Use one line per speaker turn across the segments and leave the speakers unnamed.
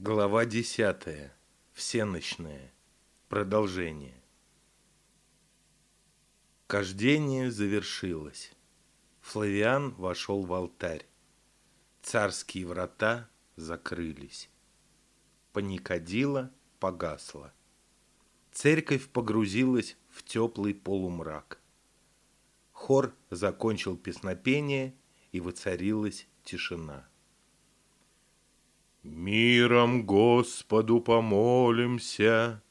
Глава десятая. Всеночная. Продолжение. Кождение завершилось. Флавиан вошел в алтарь. Царские врата закрылись. Паникадила погасла. Церковь погрузилась в теплый полумрак. Хор закончил песнопение, и воцарилась тишина.
Миром Господу помолимся.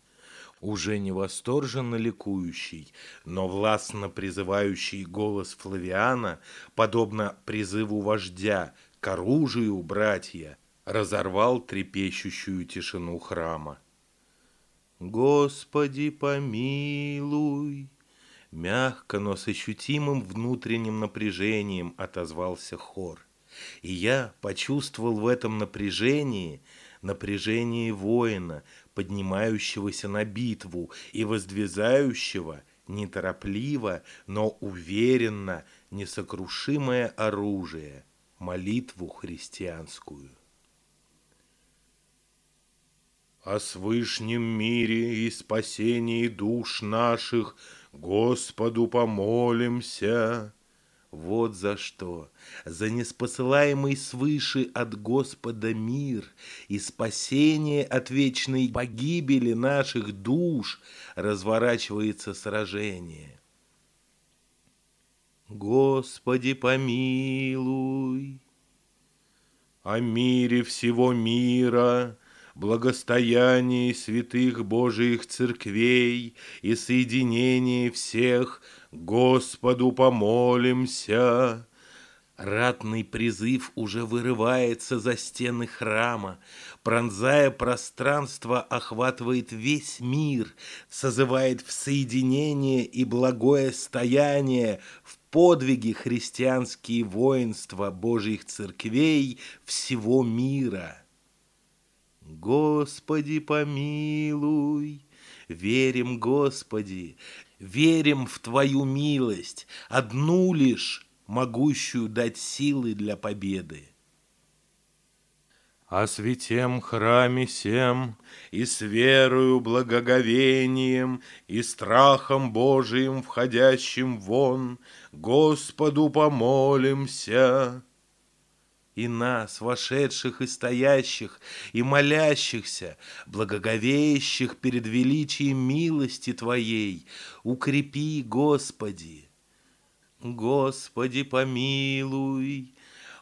Уже не восторженно ликующий, но властно призывающий голос Флавиана, подобно призыву вождя к оружию, братья, разорвал трепещущую тишину храма. «Господи, помилуй!» Мягко, но с ощутимым внутренним напряжением отозвался хор. И я почувствовал в этом напряжении напряжение воина, поднимающегося на битву и воздвизающего неторопливо, но уверенно несокрушимое оружие – молитву христианскую.
О свышнем мире и спасении душ наших Господу помолимся.
Вот за что, за неспосылаемый свыше от Господа мир и спасение от вечной погибели наших душ разворачивается сражение. Господи, помилуй.
О мире всего мира, благостоянии святых Божиих церквей и соединении всех – Господу помолимся.
Ратный призыв уже вырывается за стены храма, пронзая пространство, охватывает весь мир, созывает в соединение и благое стояние, в подвиги христианские воинства Божьих церквей всего мира. Господи, помилуй! Верим, Господи, верим в Твою милость, одну лишь, могущую дать силы для победы.
О святем храме сем и с верою благоговением и страхом Божиим входящим вон Господу помолимся
и нас, вошедших и стоящих, и молящихся, благоговеющих перед величием милости Твоей, укрепи, Господи. Господи, помилуй,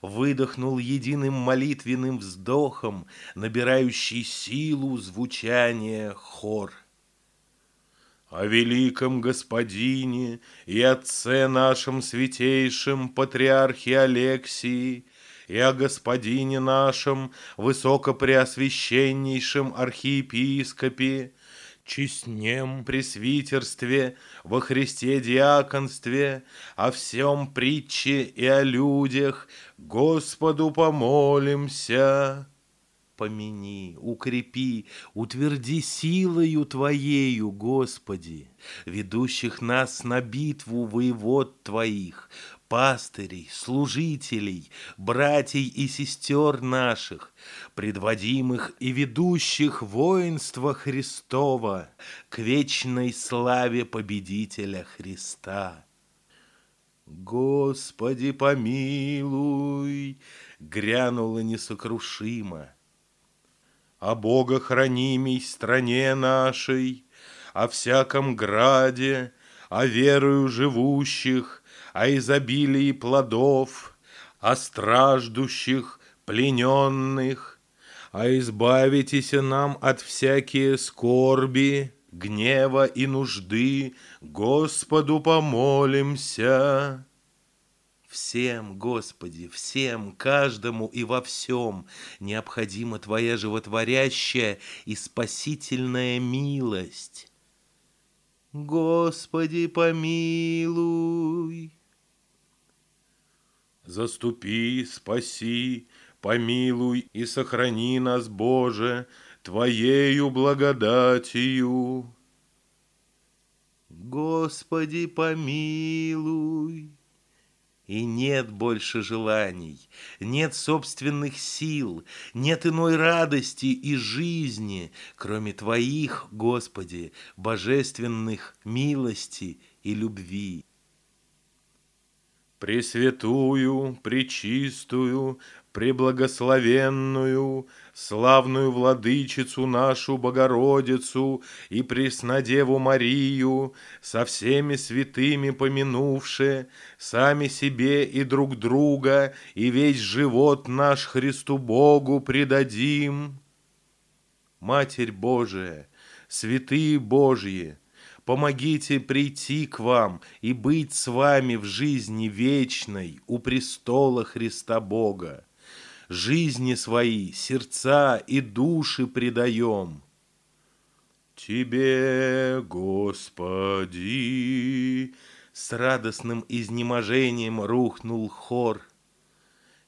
выдохнул единым молитвенным вздохом, набирающий силу звучания хор.
О великом Господине и Отце нашем святейшем Патриархе Алексии и о господине нашем, высокопреосвященнейшем архиепископе, честнем пресвитерстве, во Христе диаконстве, о всем притче и о людях, Господу помолимся.
Помяни, укрепи, утверди силою Твоею, Господи, ведущих нас на битву воевод Твоих, пастырей, служителей, братьей и сестер наших, предводимых и ведущих воинства Христова к вечной славе победителя Христа. Господи, помилуй, грянуло несокрушимо.
О Бога хранимей стране нашей, о всяком граде, о верою живущих, о изобилии плодов, о страждущих, плененных, а избавитесь нам от всякие скорби, гнева и нужды, Господу помолимся.
Всем, Господи, всем, каждому и во всем необходима Твоя животворящая и спасительная милость. Господи, помилуй.
Заступи, спаси, помилуй и сохрани нас, Боже, Твоею благодатью.
Господи, помилуй. И нет больше желаний, нет собственных сил, нет иной радости и жизни, кроме Твоих, Господи, божественных милости и любви.
Пресвятую, пречистую, преблагословенную, славную владычицу нашу Богородицу и Преснодеву Марию, со всеми святыми помянувши, сами себе и друг друга, и весь живот наш Христу Богу предадим. Матерь Божия, святые Божьи, помогите прийти к вам и быть с вами в жизни вечной у престола Христа Бога жизни свои, сердца и души предаем. Тебе, Господи, с радостным изнеможением рухнул хор.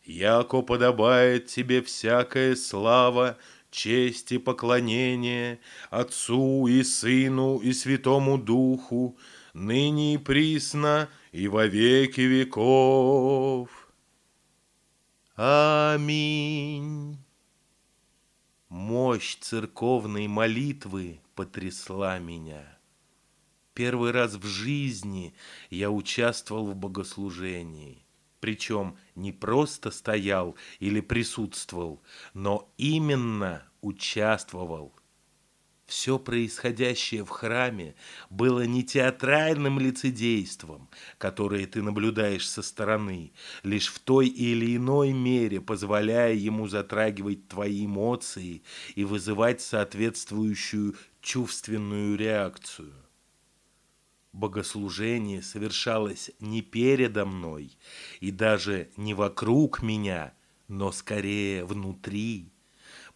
Яко подобает тебе всякая слава, честь и поклонение Отцу и Сыну и Святому Духу, ныне и присно и во веки веков.
Аминь. Мощь церковной молитвы потрясла меня. Первый раз в жизни я участвовал в богослужении. Причем не просто стоял или присутствовал, но именно участвовал. Все происходящее в храме было не театральным лицедейством, которое ты наблюдаешь со стороны, лишь в той или иной мере позволяя ему затрагивать твои эмоции и вызывать соответствующую чувственную реакцию. Богослужение совершалось не передо мной и даже не вокруг меня, но скорее внутри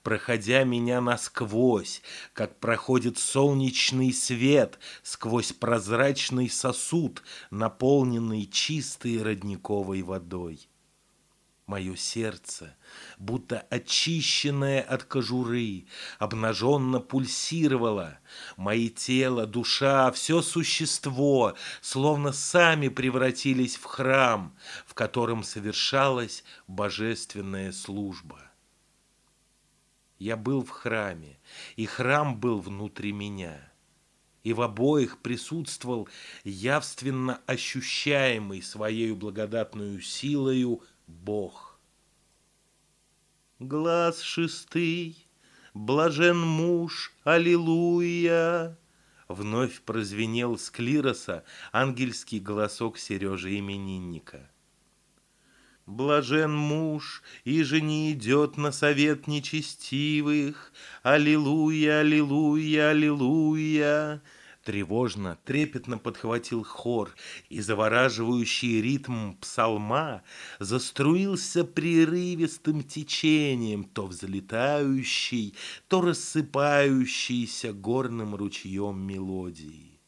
проходя меня насквозь, как проходит солнечный свет сквозь прозрачный сосуд, наполненный чистой родниковой водой. Мое сердце, будто очищенное от кожуры, обнаженно пульсировало. Мои тело, душа, все существо словно сами превратились в храм, в котором совершалась божественная служба. Я был в храме, и храм был внутри меня. И в обоих присутствовал явственно ощущаемый своей благодатную силою Бог. Глаз шестый, блажен муж, аллилуйя! Вновь прозвенел с клироса ангельский голосок Сережи именинника. Блажен муж, и же не идет на совет нечестивых. Аллилуйя, аллилуйя, аллилуйя. Тревожно, трепетно подхватил хор, и завораживающий ритм псалма заструился прерывистым течением, то взлетающий, то рассыпающийся горным ручьем мелодии.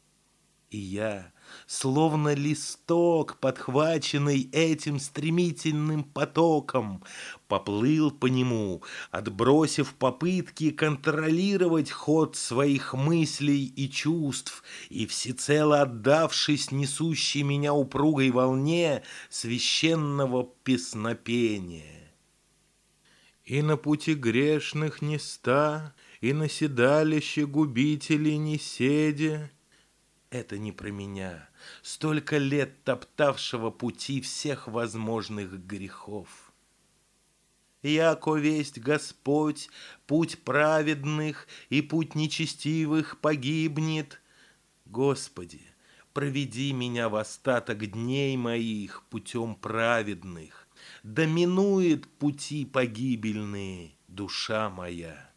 И я, словно листок, подхваченный этим стремительным потоком, поплыл по нему, отбросив попытки контролировать ход своих мыслей и чувств и всецело отдавшись несущей меня упругой волне священного песнопения. И на пути грешных не ста, и на седалище губителей не седя, это не про меня, столько лет топтавшего пути всех возможных грехов. Яко весть Господь, путь праведных и путь нечестивых погибнет. Господи, проведи меня в остаток дней моих путем праведных, да минует пути погибельные душа моя.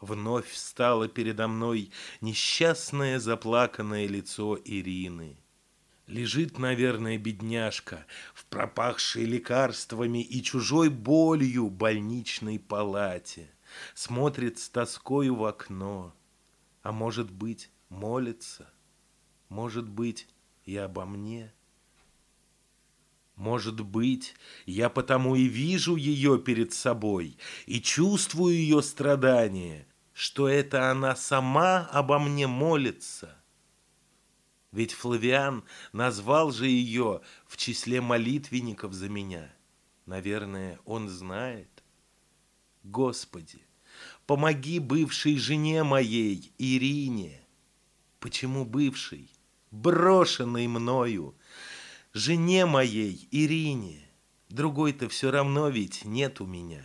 Вновь встало передо мной несчастное заплаканное лицо Ирины. Лежит, наверное, бедняжка в пропахшей лекарствами и чужой болью больничной палате. Смотрит с тоскою в окно. А может быть, молится. Может быть, и обо мне. Может быть, я потому и вижу ее перед собой и чувствую ее страдания, что это она сама обо мне молится. Ведь Флавиан назвал же ее в числе молитвенников за меня. Наверное, он знает. Господи, помоги бывшей жене моей, Ирине. Почему бывшей? Брошенной мною. Жене моей, Ирине. Другой-то все равно ведь нет у меня.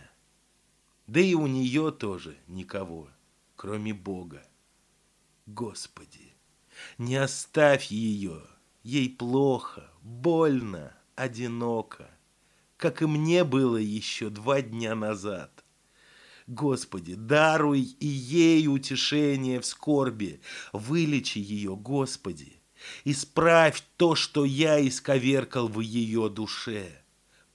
Да и у нее тоже никого, кроме Бога. Господи, не оставь ее, ей плохо, больно, одиноко, как и мне было еще два дня назад. Господи, даруй и ей утешение в скорби, вылечи ее, Господи, исправь то, что я исковеркал в ее душе.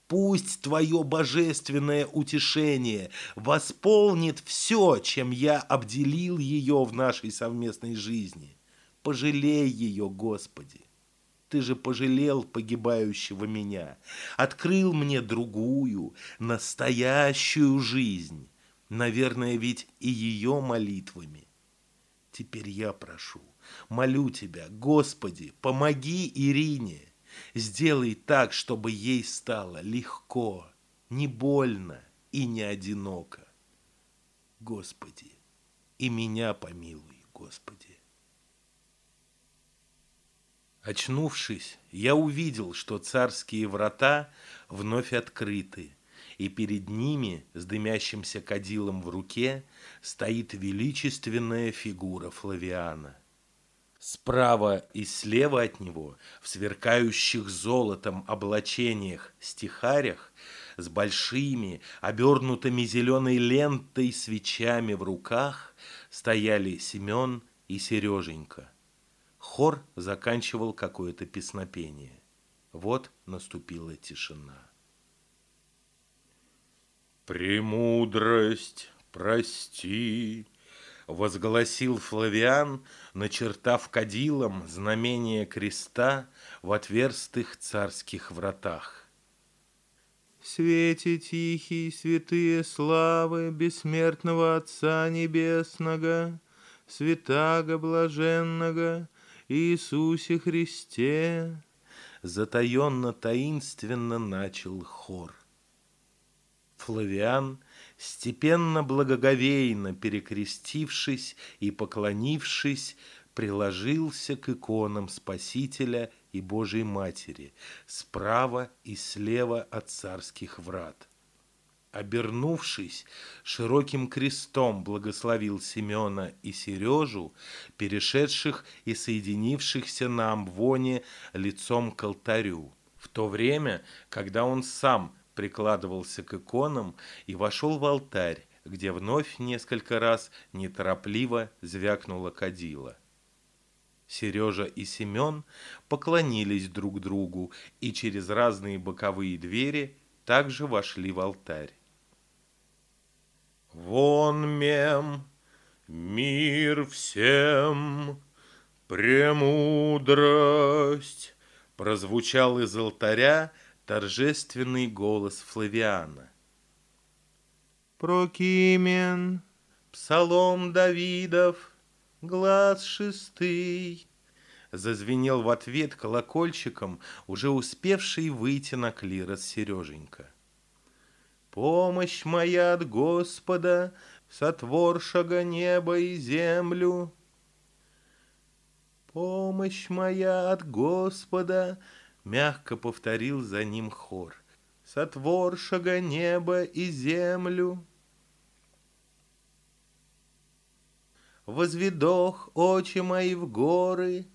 Пусть Твое божественное утешение восполнит все, чем я обделил ее в нашей совместной жизни. Пожалей ее, Господи. Ты же пожалел погибающего меня, открыл мне другую, настоящую жизнь. Наверное, ведь и ее молитвами. Теперь я прошу, молю Тебя, Господи, помоги Ирине, Сделай так, чтобы ей стало легко, не больно и не одиноко. Господи, и меня помилуй, Господи. Очнувшись, я увидел, что царские врата вновь открыты, и перед ними с дымящимся кадилом в руке стоит величественная фигура Флавиана. Справа и слева от него, в сверкающих золотом облачениях стихарях, с большими, обернутыми зеленой лентой свечами в руках, стояли Семен и Сереженька. Хор заканчивал какое-то песнопение. Вот наступила тишина. «Премудрость, прости!» Возгласил Флавиан, начертав кадилом знамение креста в отверстых царских вратах.
Свете тихий, святые славы бессмертного Отца Небесного, святаго блаженного Иисусе Христе,
затаенно таинственно начал хор. Флавиан – степенно благоговейно перекрестившись и поклонившись, приложился к иконам Спасителя и Божьей Матери справа и слева от царских врат. Обернувшись, широким крестом благословил Семена и Сережу, перешедших и соединившихся на Амвоне лицом к алтарю, в то время, когда он сам прикладывался к иконам и вошел в алтарь, где вновь несколько раз неторопливо звякнула кадила. Сережа и Семен поклонились друг другу и через разные боковые двери также вошли в алтарь.
«Вон мем, мир всем, премудрость!»
прозвучал из алтаря торжественный голос Флавиана.
Прокимен,
псалом Давидов, глаз шестый. Зазвенел в ответ колокольчиком, уже успевший выйти на клирос Сереженька. Помощь моя от Господа, сотворшего небо и землю. Помощь моя от Господа, Мягко повторил за ним хор. Сотворшего небо и землю. Возведох очи мои в горы,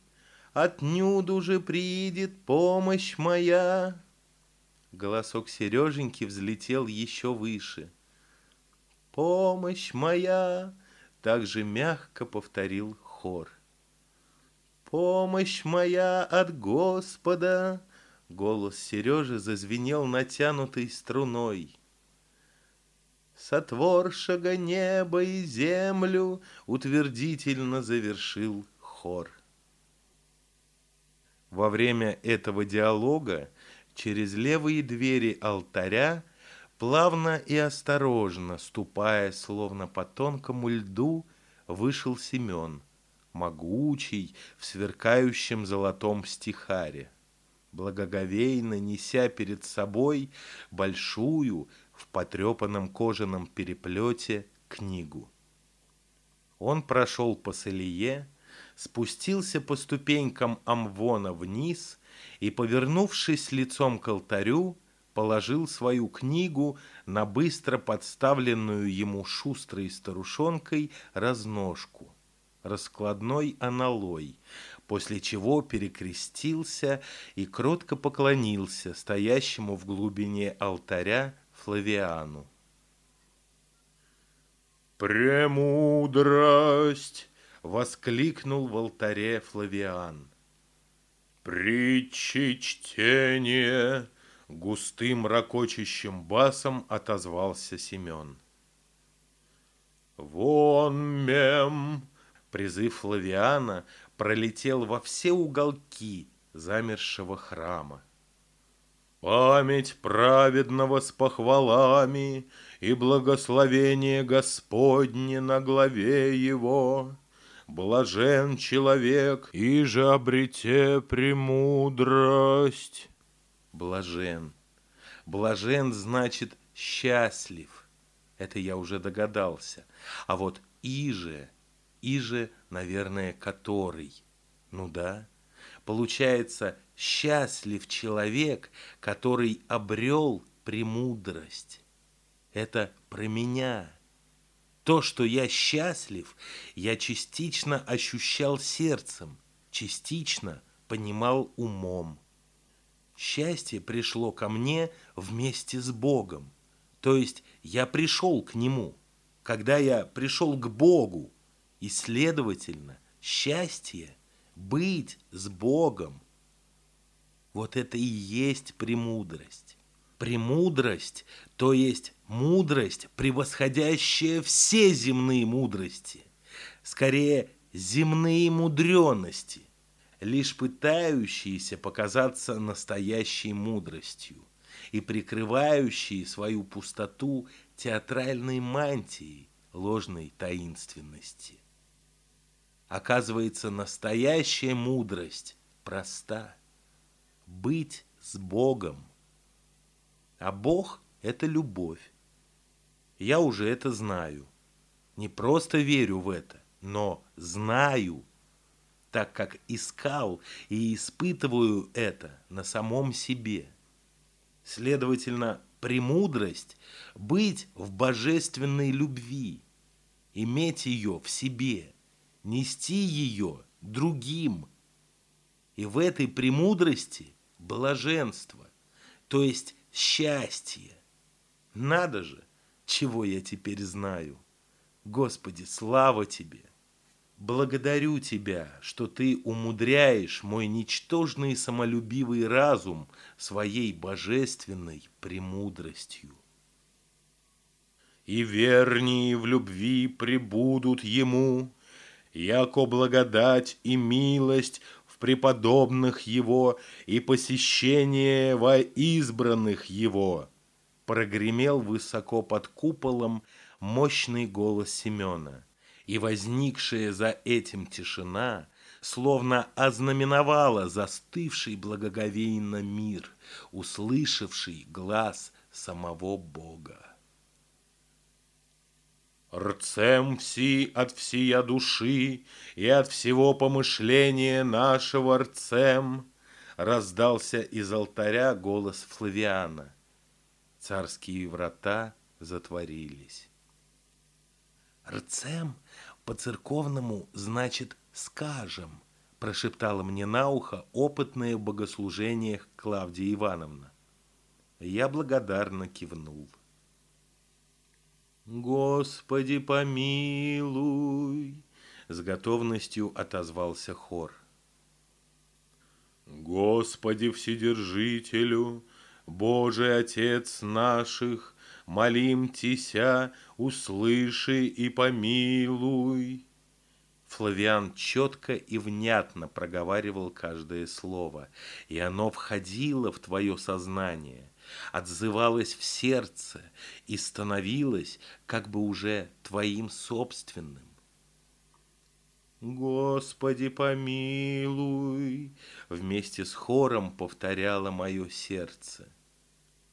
Отнюду же приидет помощь моя. Голосок Сереженьки взлетел еще выше. «Помощь моя!» — также мягко повторил хор. Помощь моя от Господа!» Голос Сережи зазвенел натянутой струной. Сотворшего небо и землю утвердительно завершил хор. Во время этого диалога через левые двери алтаря, плавно и осторожно, ступая словно по тонкому льду, вышел Семен – могучий, в сверкающем золотом стихаре, благоговейно неся перед собой большую, в потрепанном кожаном переплете, книгу. Он прошел по Салие, спустился по ступенькам Амвона вниз и, повернувшись лицом к алтарю, положил свою книгу на быстро подставленную ему шустрой старушонкой разножку, раскладной аналой, после чего перекрестился и кротко поклонился стоящему в глубине алтаря Флавиану.
«Премудрость!» — воскликнул в алтаре Флавиан. «Притчи чтения!» — густым ракочащим басом отозвался Семен. «Вон мем!» — призыв Флавиана пролетел во все уголки замершего храма. Память праведного с похвалами и благословение Господне на главе его. Блажен человек, и же обрете премудрость.
Блажен. Блажен значит счастлив. Это я уже догадался. А вот иже, иже, наверное, который. Ну да. Получается, счастлив человек, который обрел премудрость. Это про меня. То, что я счастлив, я частично ощущал сердцем, частично понимал умом. Счастье пришло ко мне вместе с Богом. То есть я пришел к Нему. Когда я пришел к Богу, и, следовательно, счастье – быть с Богом. Вот это и есть премудрость. Премудрость, то есть мудрость, превосходящая все земные мудрости. Скорее, земные мудренности, лишь пытающиеся показаться настоящей мудростью и прикрывающие свою пустоту театральной мантией ложной таинственности. Оказывается, настоящая мудрость проста. Быть с Богом. А Бог – это любовь. Я уже это знаю. Не просто верю в это, но знаю, так как искал и испытываю это на самом себе. Следовательно, премудрость – быть в божественной любви, иметь ее в себе – нести ее другим. И в этой премудрости блаженство, то есть счастье. Надо же, чего я теперь знаю. Господи, слава Тебе! Благодарю Тебя, что Ты умудряешь мой ничтожный самолюбивый разум своей божественной премудростью.
И вернее в любви прибудут Ему, яко благодать и милость в преподобных его и посещение во избранных его. Прогремел высоко под куполом мощный голос Семена, и возникшая за этим тишина словно ознаменовала застывший благоговейно мир, услышавший глаз самого Бога. Рцем все от всея души и от всего помышления нашего рцем, раздался из алтаря голос Флавиана. Царские врата затворились.
Рцем по-церковному значит «скажем», прошептала мне на ухо опытная в богослужениях Клавдия Ивановна. Я благодарно кивнул. «Господи, помилуй!» С готовностью отозвался хор.
«Господи Вседержителю, Божий Отец наших, молим Тися, услыши и помилуй!»
Флавиан четко и внятно проговаривал каждое слово, и оно входило в твое сознание – отзывалось в сердце и становилось как бы уже твоим собственным. Господи, помилуй, вместе с хором повторяло мое сердце.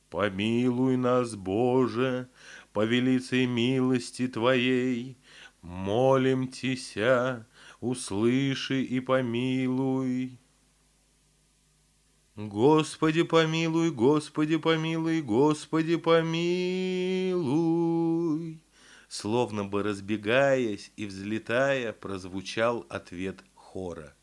Помилуй нас, Боже, по велицей милости Твоей, молим Тися, услыши и помилуй.
Господи, помилуй, Господи, помилуй, Господи, помилуй. Словно бы разбегаясь и взлетая, прозвучал ответ хора.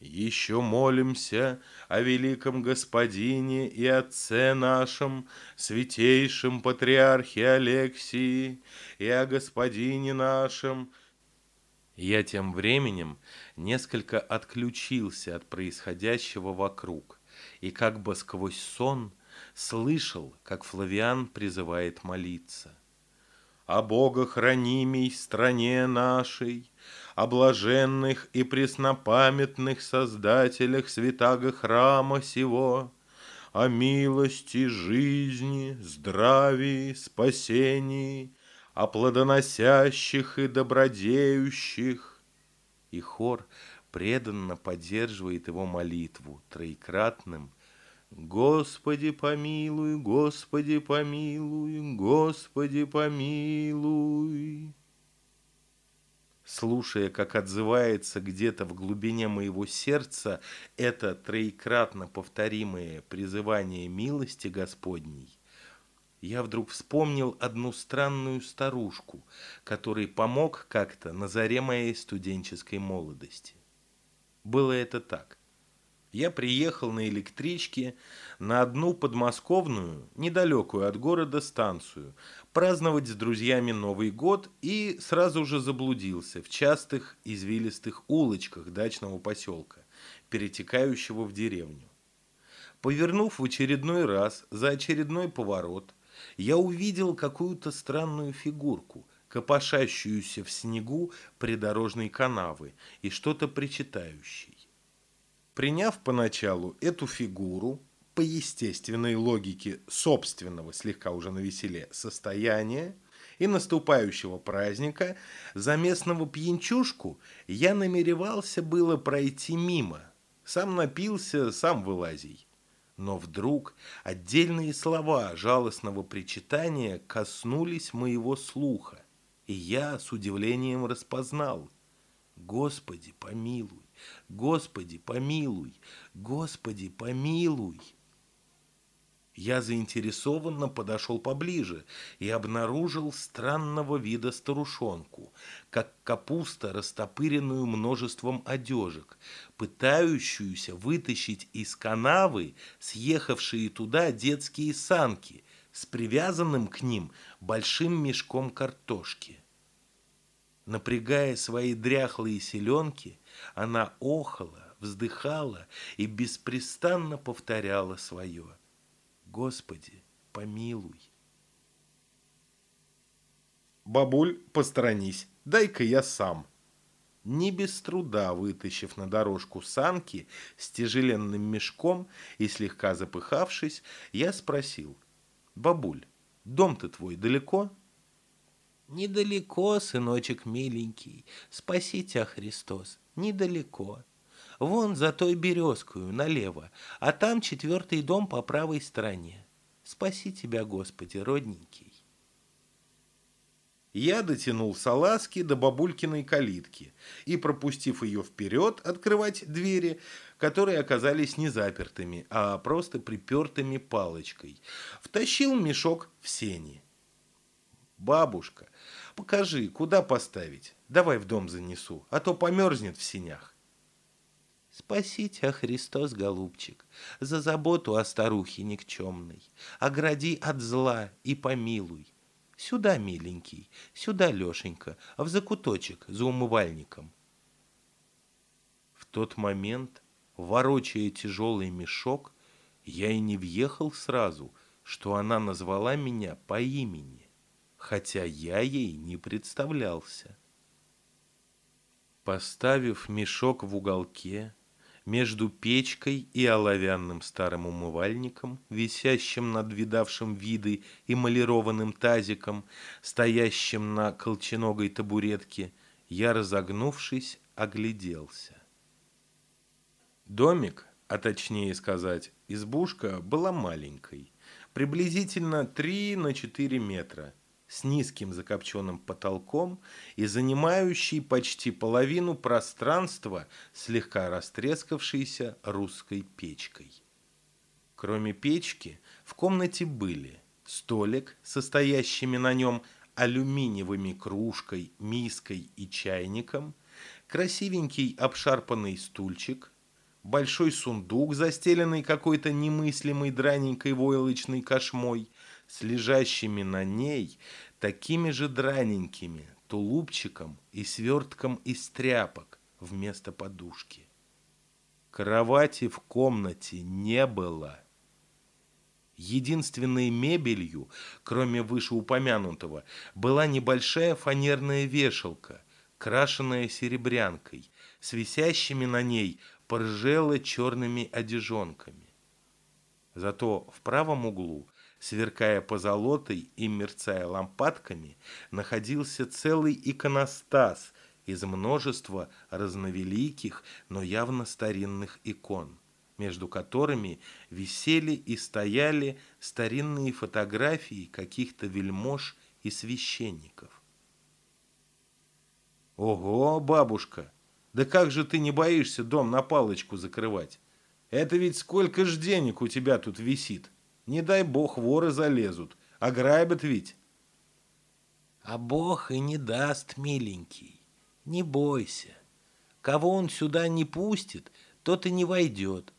Еще молимся о великом Господине и Отце нашем, святейшем Патриархе Алексии, и о Господине нашем,
я тем временем несколько отключился от происходящего вокруг и как бы сквозь сон слышал, как Флавиан призывает молиться.
«О Бога хранимей стране нашей, о блаженных и преснопамятных создателях святаго храма сего, о милости, жизни, здравии, спасении, о плодоносящих и добродеющих.
И хор преданно поддерживает его молитву троекратным «Господи помилуй, Господи помилуй, Господи помилуй». Слушая, как отзывается где-то в глубине моего сердца это троекратно повторимое призывание милости Господней, я вдруг вспомнил одну странную старушку, которой помог как-то на заре моей студенческой молодости. Было это так. Я приехал на электричке на одну подмосковную, недалекую от города станцию, праздновать с друзьями Новый год и сразу же заблудился в частых извилистых улочках дачного поселка, перетекающего в деревню. Повернув в очередной раз за очередной поворот – я увидел какую-то странную фигурку, копошащуюся в снегу придорожной канавы и что-то причитающей. Приняв поначалу эту фигуру, по естественной логике собственного, слегка уже на веселе, состояния и наступающего праздника, за местного пьянчушку я намеревался было пройти мимо. Сам напился, сам вылазий. Но вдруг отдельные слова жалостного причитания коснулись моего слуха, и я с удивлением распознал. «Господи, помилуй! Господи, помилуй! Господи, помилуй!» Я заинтересованно подошел поближе и обнаружил странного вида старушонку, как капуста, растопыренную множеством одежек, пытающуюся вытащить из канавы съехавшие туда детские санки с привязанным к ним большим мешком картошки. Напрягая свои дряхлые селенки, она охала, вздыхала и беспрестанно повторяла свое – Господи, помилуй.
Бабуль, посторонись, дай-ка я сам.
Не без труда вытащив на дорожку санки с тяжеленным мешком и слегка запыхавшись, я спросил. «Бабуль, дом-то твой далеко?» «Недалеко, сыночек миленький, спаси тебя, Христос, недалеко. Вон за той березкою налево, а там четвертый дом по правой стороне. Спаси тебя, Господи, родненький. Я дотянул салазки до бабулькиной калитки и, пропустив ее вперед, открывать двери, которые оказались не запертыми, а просто припертыми палочкой, втащил мешок в сени. «Бабушка, покажи, куда поставить? Давай в дом занесу, а то померзнет в сенях». Спаси тебя, Христос, голубчик, за заботу о старухе никчемной. Огради от зла и помилуй. Сюда, миленький, сюда, Лешенька, в закуточек за умывальником. В тот момент, ворочая тяжелый мешок, я и не въехал сразу, что она назвала меня по имени, хотя я ей не представлялся. Поставив мешок в уголке, между печкой и оловянным старым умывальником, висящим над видавшим виды эмалированным тазиком, стоящим на колченогой табуретке, я, разогнувшись, огляделся. Домик, а точнее сказать, избушка, была маленькой, приблизительно 3 на 4 метра, с низким закопченным потолком и занимающей почти половину пространства слегка растрескавшейся русской печкой. Кроме печки, в комнате были столик, состоящими на нем алюминиевыми кружкой, миской и чайником, красивенький обшарпанный стульчик, большой сундук, застеленный какой-то немыслимой драненькой войлочной кошмой, с лежащими на ней такими же драненькими тулупчиком и свертком из тряпок вместо подушки. Кровати в комнате не было. Единственной мебелью, кроме вышеупомянутого, была небольшая фанерная вешалка, крашенная серебрянкой, с висящими на ней поржело черными одежонками. Зато в правом углу, сверкая позолотой и мерцая лампадками, находился целый иконостас из множества разновеликих, но явно старинных икон, между которыми висели и стояли старинные фотографии каких-то вельмож и священников. «Ого, бабушка!» Да как же ты не боишься дом на палочку закрывать? Это ведь сколько ж денег у тебя тут висит. Не дай бог воры залезут, ограбят ведь.
А бог и не даст, миленький. Не бойся. Кого он сюда не пустит, тот и не войдет.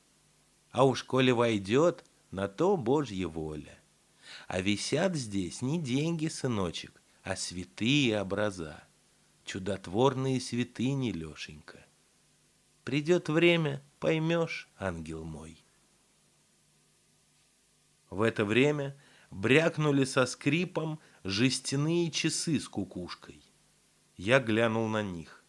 А уж коли войдет, на то Божья воля. А висят здесь не деньги, сыночек, а святые образа чудотворные святыни, Лешенька. Придет время, поймешь, ангел мой.
В это время брякнули со скрипом жестяные часы с кукушкой. Я глянул на них.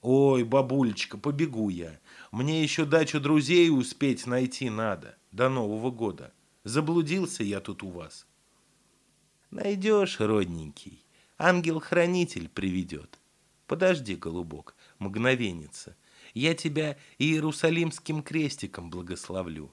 «Ой, бабулечка, побегу я. Мне еще дачу друзей успеть найти надо до Нового года. Заблудился я тут у вас».
«Найдешь, родненький. Ангел-хранитель приведет. Подожди, голубок, мгновенница. Я тебя Иерусалимским крестиком благословлю.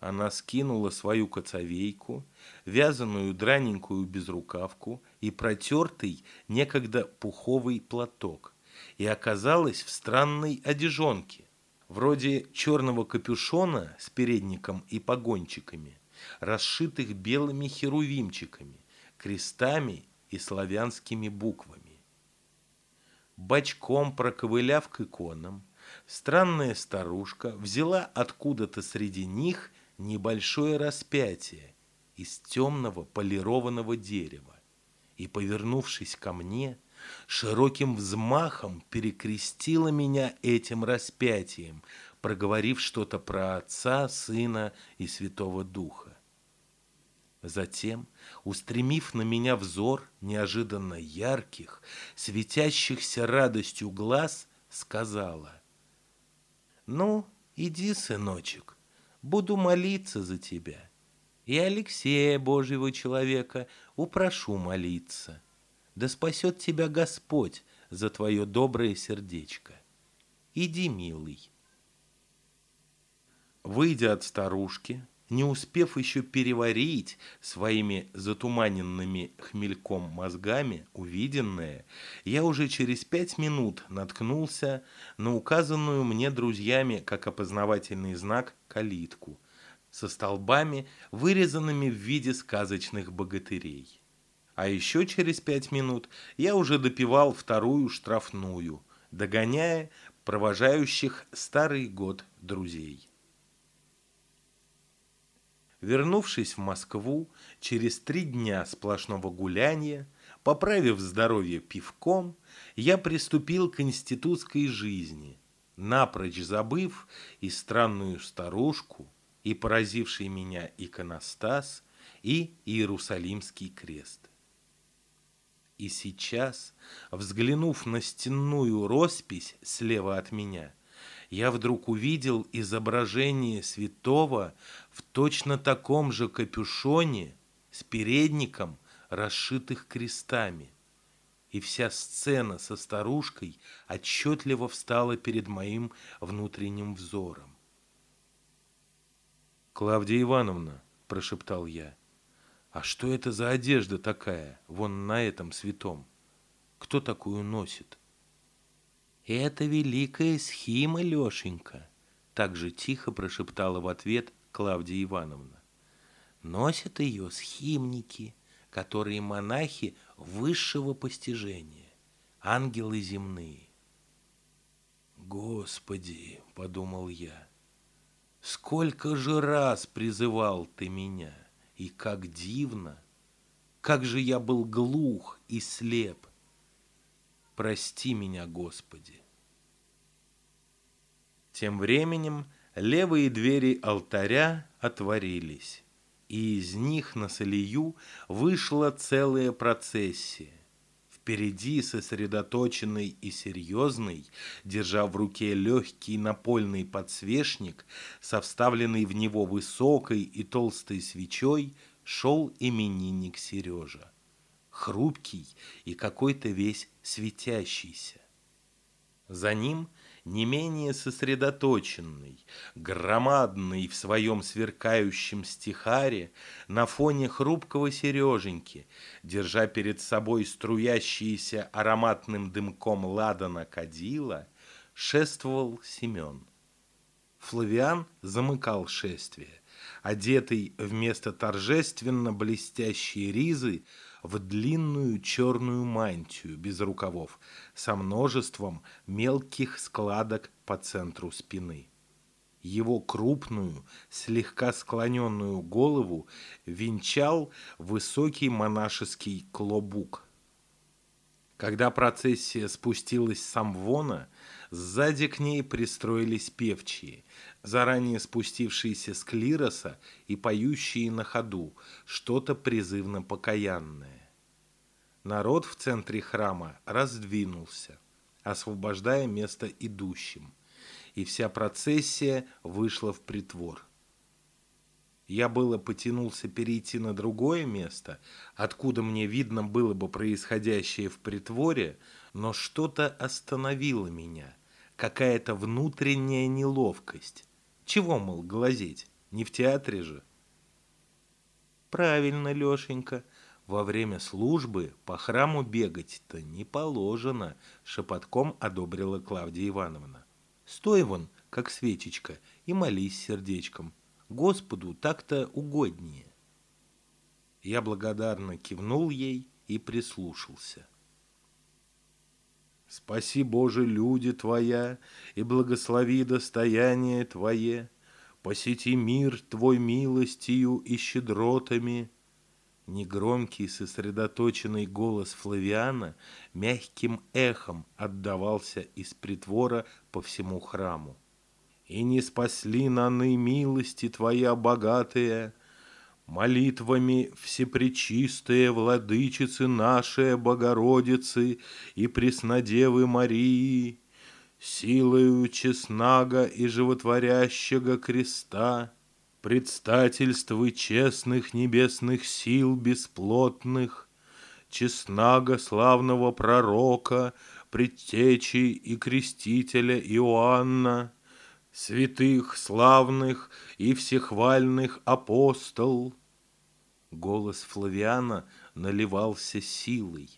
Она скинула свою коцовейку, вязаную драненькую безрукавку и протертый некогда пуховый платок, и оказалась в странной одежонке, вроде черного капюшона с передником и погончиками, расшитых белыми херувимчиками, крестами и славянскими буквами. Бочком проковыляв к иконам, странная старушка взяла откуда-то среди них небольшое распятие из темного полированного дерева и, повернувшись ко мне, широким взмахом перекрестила меня этим распятием, проговорив что-то про Отца, Сына и Святого Духа. Затем, устремив на меня взор неожиданно ярких, светящихся радостью глаз, сказала. «Ну, иди, сыночек, буду молиться за тебя. И Алексея, Божьего человека, упрошу молиться. Да спасет тебя Господь за твое доброе сердечко. Иди, милый». Выйдя от старушки, не успев еще переварить своими затуманенными хмельком мозгами увиденное, я уже через пять минут наткнулся на указанную мне друзьями как опознавательный знак калитку со столбами, вырезанными в виде сказочных богатырей. А еще через пять минут я уже допивал вторую штрафную, догоняя провожающих старый год друзей. Вернувшись в Москву через три дня сплошного гуляния, поправив здоровье пивком, я приступил к институтской жизни, напрочь забыв и странную старушку, и поразивший меня иконостас, и Иерусалимский крест. И сейчас, взглянув на стенную роспись слева от меня, я вдруг увидел изображение святого в точно таком же капюшоне с передником, расшитых крестами. и вся сцена со старушкой отчетливо встала перед моим внутренним взором. «Клавдия Ивановна», — прошептал я, — «а что это за одежда такая, вон на этом святом? Кто такую носит?»
«Это великая схима, Лешенька», — так же тихо прошептала в ответ Клавдия Ивановна. «Носят ее схимники, которые монахи высшего постижения, ангелы земные».
«Господи!» — подумал я. Сколько же раз призывал ты меня, и как дивно, как же я был глух и слеп. Прости меня, Господи. Тем временем левые двери алтаря отворились, и из них на солью вышла целая процессия. Впереди сосредоточенный и серьезный, держа в руке легкий напольный подсвечник, со вставленной в него высокой и толстой свечой, шел именинник Сережа. Хрупкий и какой-то весь светящийся. За ним не менее сосредоточенный, громадный в своем сверкающем стихаре, на фоне хрупкого Сереженьки, держа перед собой струящиеся ароматным дымком ладана кадила, шествовал Семен. Флавиан замыкал шествие, одетый вместо торжественно блестящей ризы в длинную черную мантию без рукавов со множеством мелких складок по центру спины. Его крупную, слегка склоненную голову венчал высокий монашеский клобук. Когда процессия спустилась с Самвона, сзади к ней пристроились певчие, заранее спустившиеся с клироса и поющие на ходу что-то призывно покаянное. Народ в центре храма раздвинулся, освобождая место идущим, и вся процессия вышла в притвор. Я было потянулся перейти на другое место, откуда мне видно было бы происходящее в притворе, но что-то остановило меня, какая-то внутренняя неловкость. Чего, мол, глазеть? Не в театре же. Правильно, Лешенька, во время службы по храму бегать-то не положено, шепотком одобрила Клавдия Ивановна. Стой вон, как свечечка, и молись сердечком. Господу так-то угоднее. Я благодарно кивнул ей и прислушался. Спаси, Боже, люди Твоя, и благослови достояние Твое, посети мир Твой милостью и щедротами. Негромкий сосредоточенный голос Флавиана мягким эхом отдавался из притвора по всему храму. «И не спасли наны милости Твоя богатые, молитвами всепречистые владычицы нашей Богородицы и Преснодевы Марии, силою честнага и животворящего креста, предстательствы честных небесных сил бесплотных, честнага славного пророка, предтечи и крестителя Иоанна, святых, славных и всехвальных апостол. Голос Флавиана наливался силой.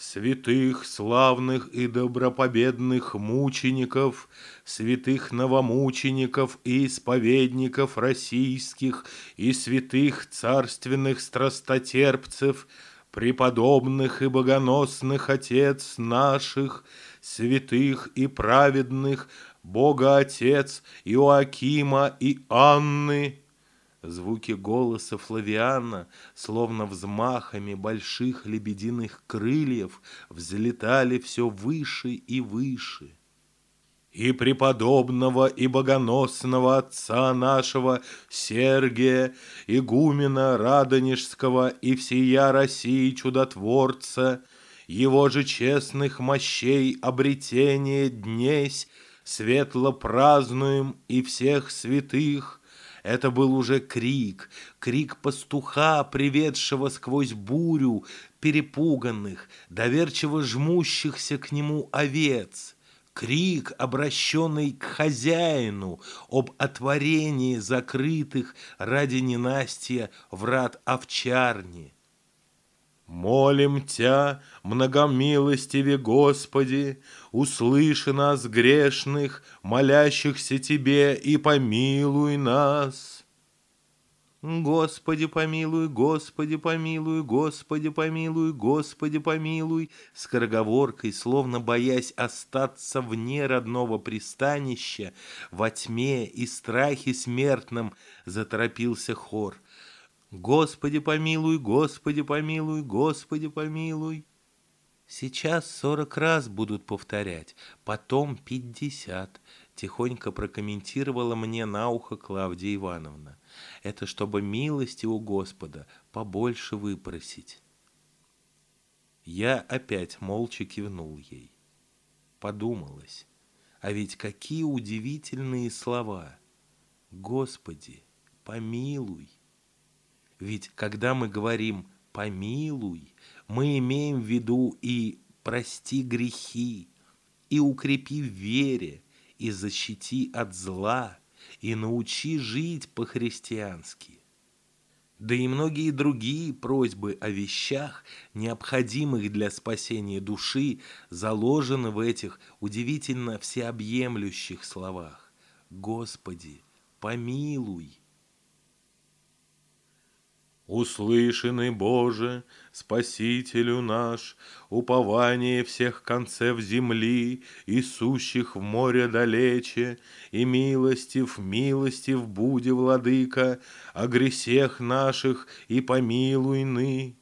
Святых, славных и добропобедных мучеников, святых новомучеников и исповедников российских и святых царственных страстотерпцев, преподобных и богоносных отец наших, святых и праведных, Бога Отец Иоакима и Анны. Звуки голоса Флавиана, словно взмахами больших лебединых крыльев, взлетали все выше и выше. И преподобного и богоносного отца нашего Сергия, игумена Радонежского и всея России чудотворца, его же честных мощей обретения днесь светло празднуем и всех святых. Это был уже крик, крик пастуха, приведшего сквозь бурю
перепуганных, доверчиво жмущихся к нему овец, крик, обращенный к хозяину об отворении закрытых ради ненастья врат овчарни.
Молим Тя, многомилостиве Господи, услыши нас грешных, молящихся Тебе, и помилуй нас.
Господи помилуй, Господи помилуй, Господи помилуй, Господи помилуй, скороговоркой, словно боясь остаться вне родного пристанища, во тьме и страхе смертном заторопился хор. Господи помилуй, Господи помилуй, Господи помилуй. Сейчас сорок раз будут повторять, потом пятьдесят, тихонько прокомментировала мне на ухо Клавдия Ивановна. Это чтобы милости у Господа побольше выпросить. Я опять молча кивнул ей. Подумалось, а ведь какие удивительные слова. Господи, помилуй. Ведь когда мы говорим «помилуй», мы имеем в виду и «прости грехи», и «укрепи в вере», и «защити от зла», и научи жить по-христиански. Да и многие другие просьбы о вещах, необходимых для спасения души, заложены в этих удивительно всеобъемлющих словах. Господи, помилуй!
Услышанный Боже, Спасителю наш, упование всех концев земли и сущих в море далече, и милостив, милостив буди, владыка, о гресех наших и помилуй ны.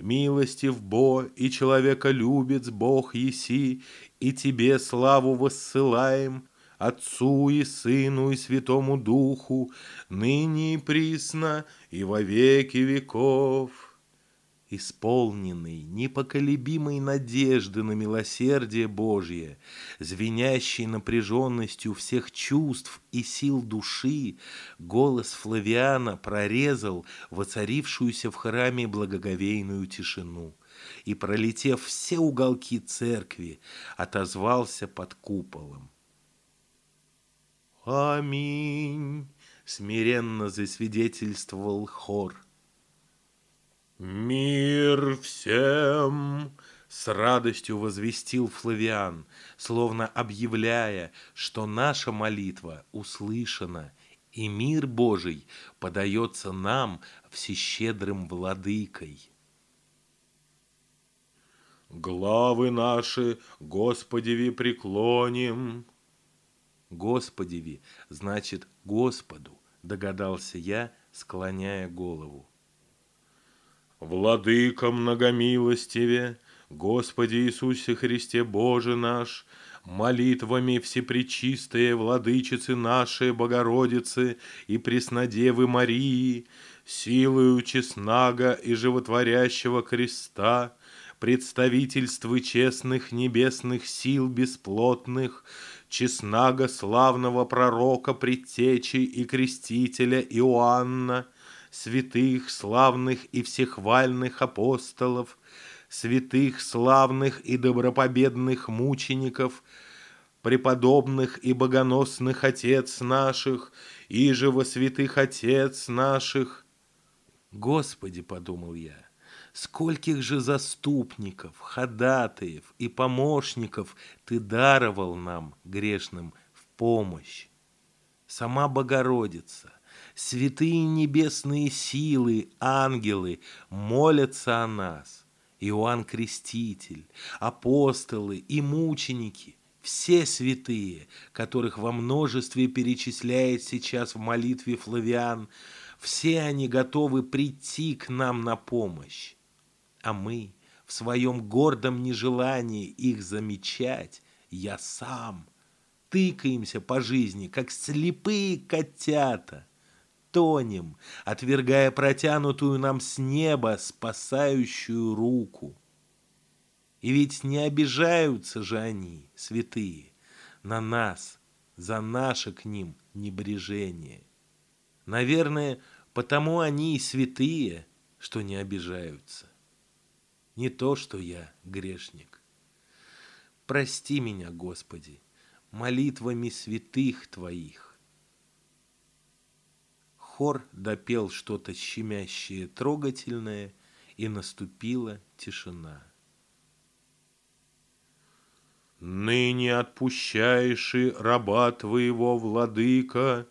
Милостив Бо и человека любец Бог еси, и тебе славу воссылаем, Отцу и Сыну и Святому Духу, ныне и присно и во веки веков.
Исполненный непоколебимой надежды на милосердие Божье, звенящий напряженностью всех чувств и сил души, голос Флавиана прорезал воцарившуюся в храме благоговейную тишину и, пролетев все уголки церкви, отозвался под куполом. «Аминь!» — смиренно засвидетельствовал хор.
«Мир всем!»
— с радостью возвестил Флавиан, словно объявляя, что наша молитва услышана, и мир Божий подается нам всещедрым владыкой.
Главы наши Господеви преклоним,
Господеви значит Господу, догадался я, склоняя голову.
Владыка многомилостиве, Господи Иисусе Христе Боже наш, молитвами Всепречистые Владычицы нашей Богородицы и Преснодевы Марии, силою честнага и животворящего креста, представительствы честных небесных сил бесплотных, честнага славного пророка, предтечи и крестителя Иоанна, святых, славных и всехвальных апостолов, святых, славных и добропобедных мучеников, преподобных и богоносных отец наших, и же во святых отец наших.
Господи, подумал я, Скольких же заступников, ходатаев и помощников Ты даровал нам, грешным, в помощь. Сама Богородица, святые небесные силы, ангелы молятся о нас. Иоанн Креститель, апостолы и мученики, все святые, которых во множестве перечисляет сейчас в молитве Флавиан, все они готовы прийти к нам на помощь а мы в своем гордом нежелании их замечать, я сам, тыкаемся по жизни, как слепые котята, тонем, отвергая протянутую нам с неба спасающую руку. И ведь не обижаются же они, святые, на нас, за наше к ним небрежение. Наверное, потому они и святые, что не обижаются. Не то, что я грешник. Прости меня, Господи, молитвами святых Твоих. Хор допел что-то щемящее, трогательное, и наступила тишина.
«Ныне отпущаешь и раба твоего, владыка!»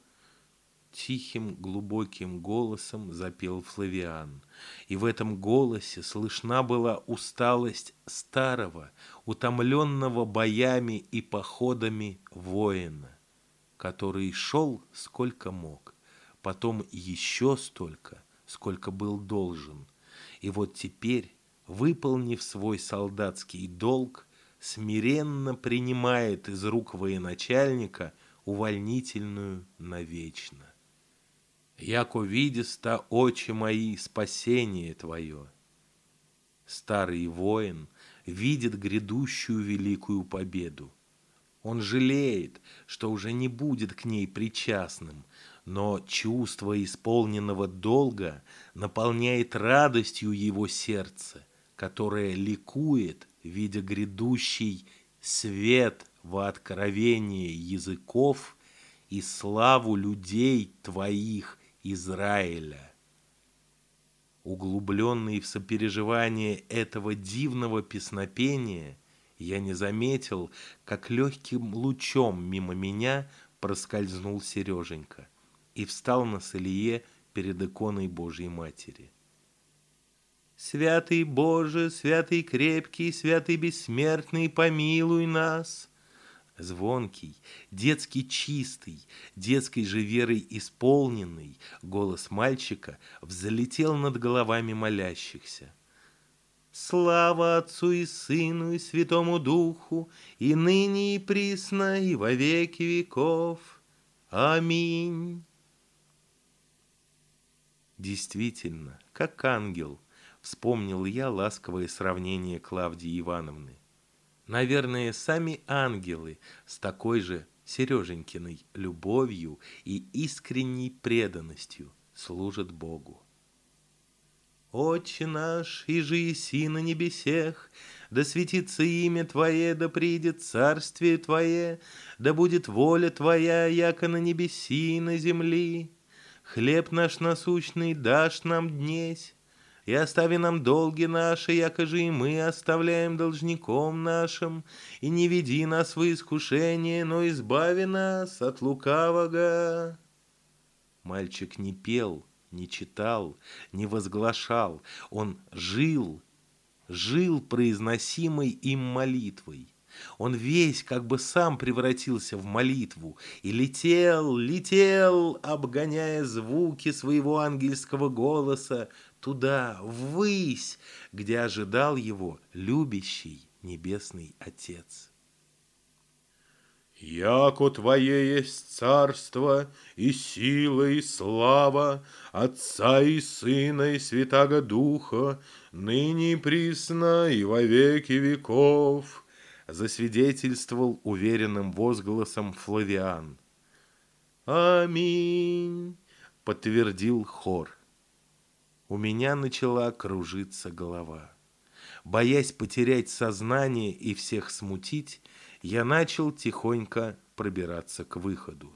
Тихим глубоким голосом запел Флавиан, и в этом голосе слышна была усталость старого, утомленного боями и походами воина, который шел сколько мог, потом еще столько, сколько был должен, и вот теперь, выполнив свой солдатский долг, смиренно принимает из рук военачальника увольнительную навечно. Яко видеста очи мои спасение твое. Старый воин видит грядущую великую победу. Он жалеет, что уже не будет к ней причастным, но чувство исполненного долга наполняет радостью его сердце, которое ликует видя грядущий свет во откровение языков и славу людей твоих Израиля. Углубленный в сопереживание этого дивного песнопения, я не заметил, как легким лучом мимо меня проскользнул Сереженька и встал на солие перед иконой Божьей Матери. Святый Боже, святый крепкий, святый бессмертный, помилуй нас. Звонкий, детский чистый, детской же верой исполненный голос мальчика взлетел над головами молящихся. Слава Отцу и Сыну и Святому Духу, и ныне и присно, и во веки веков. Аминь. Действительно, как ангел – Вспомнил я ласковое сравнение Клавдии Ивановны. Наверное, сами ангелы с такой же Сереженькиной любовью и искренней преданностью служат Богу. Отче наш, и иси на небесех, да светится имя Твое, да придет царствие Твое, да будет воля Твоя, яко на небеси и на земли. Хлеб наш насущный дашь нам днесь, и остави нам долги наши, якоже и мы оставляем должником нашим, и не веди нас в искушение, но избави нас от лукавого». Мальчик не пел, не читал, не возглашал, он жил, жил произносимой им молитвой. Он весь как бы сам превратился в молитву и летел, летел, обгоняя звуки своего ангельского голоса, туда, ввысь, где ожидал его любящий небесный Отец.
Яко Твое есть царство, и сила, и слава Отца и Сына, и Святаго Духа, ныне и присно, и во веки веков,
засвидетельствовал уверенным возгласом Флавиан. «Аминь!» — подтвердил хор у меня начала кружиться голова. Боясь потерять сознание и всех смутить, я начал тихонько пробираться к выходу.